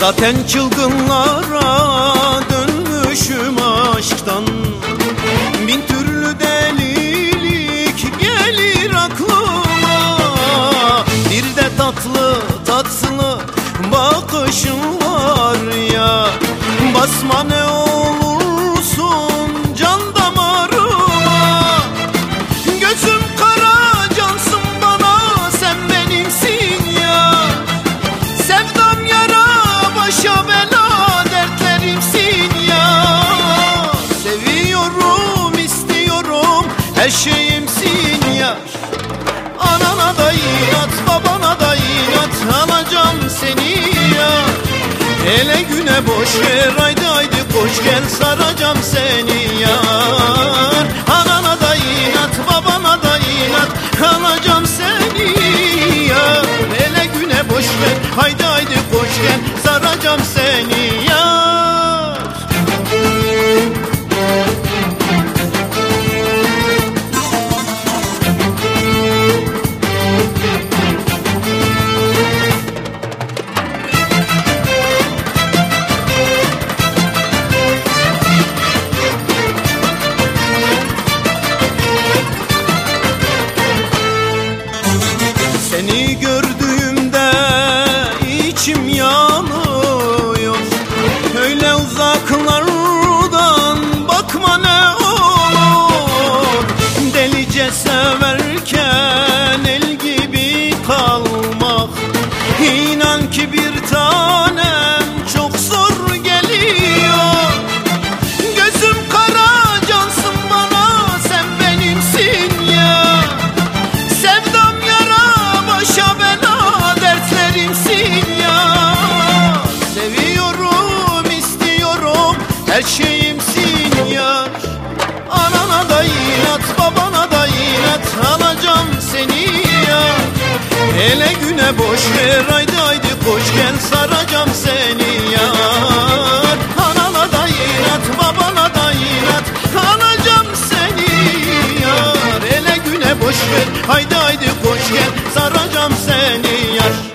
Zaten çılgınlara dönmüşüm aşktan. Bin türlü delilik gelir aklıma. Bir de tatlı tatlı bakışın var ya. Basma ne olursun her şeyimsin ya Anana da inat babana da inat. Alacağım seni ya Hele güne boş ver haydi haydi koş gel saracağım seni ya Anana da inat babana da inat. Alacağım seni ya Hele güne boş ver haydi haydi koş gel saracağım seni her şeyimsin ya Anana da inat babana da inat. Alacağım seni ya Hele güne boş ver haydi haydi koş gel saracağım seni ya Anana da inat babana da inat. Seni ya Hele güne boş ver haydi haydi koş gel saracağım seni